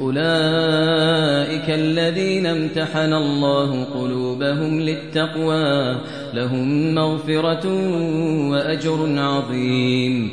أولئك الذين امتحن الله قلوبهم للتقوى لهم مغفرة وأجر عظيم.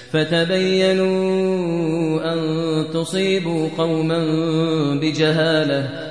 فتبينوا أن تصيبوا قوما بجهالة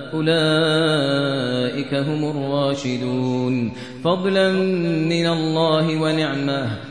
أولئك هم الراشدون. فضلا من الله ونعمة.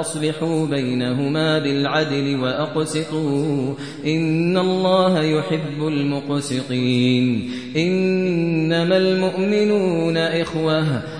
فأصلحوا بينهما بالعدل وأقسطوا. إن الله يحب المقسطين. إنما المؤمنون إخوة.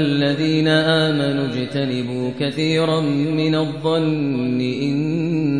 الذين آمنوا اجتنبوا كثيرا من الظن إن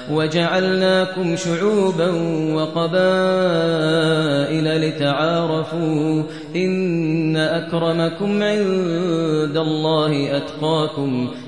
وجعلناكم شعوبا وقبائل لتعارفوا إن أكرمكم عند الله أتقاكم